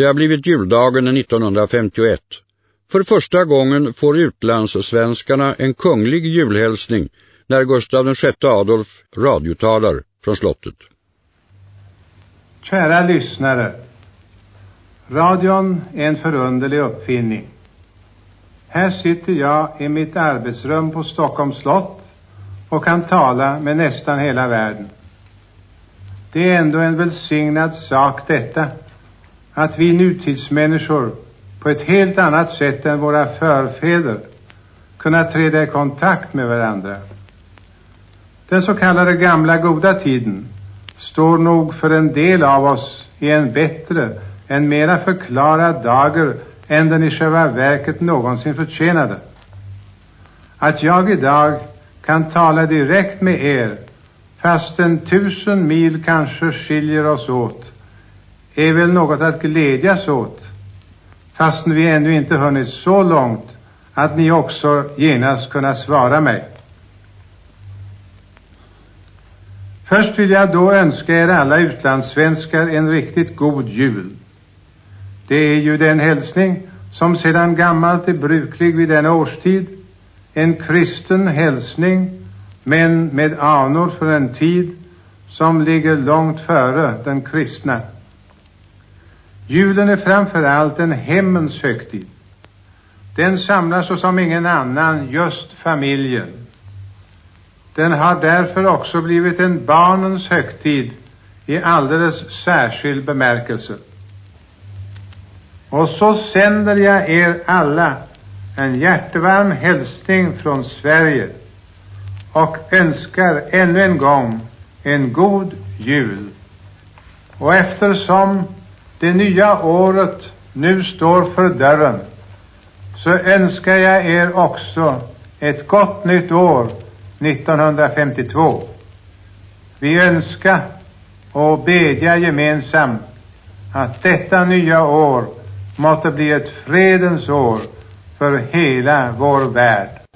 Det har blivit juldagen 1951. För första gången får utlandssvenskarna en kunglig julhälsning när Gustav VI Adolf radiotalar från slottet. Kära lyssnare. Radion är en förunderlig uppfinning. Här sitter jag i mitt arbetsrum på Stockholms slott och kan tala med nästan hela världen. Det är ändå en välsignad sak detta, att vi nutidsmänniskor på ett helt annat sätt än våra förfäder kunnat träda i kontakt med varandra. Den så kallade gamla goda tiden står nog för en del av oss i en bättre, en mera förklarad dager än den i själva verket någonsin förtjänade. Att jag idag kan tala direkt med er fastän tusen mil kanske skiljer oss åt är väl något att glädjas åt fastän vi ännu inte hunnit så långt att ni också genast kunnat svara mig. Först vill jag då önska er alla utlandssvenskar en riktigt god jul. Det är ju den hälsning som sedan gammalt är bruklig vid denna årstid, en kristen hälsning men med anor för en tid som ligger långt före den kristna. Julen är framför allt en hemmens högtid. Den samlar såsom ingen annan just familjen. Den har därför också blivit en barnens högtid i alldeles särskild bemärkelse. Och så sänder jag er alla en hjärtevarm hälsning från Sverige och önskar ännu en gång en god jul. Och eftersom det nya året nu står för dörren så önskar jag er också ett gott nytt år 1952. Vi önskar och bedja gemensamt att detta nya år måtte bli ett fredens år för hela vår värld.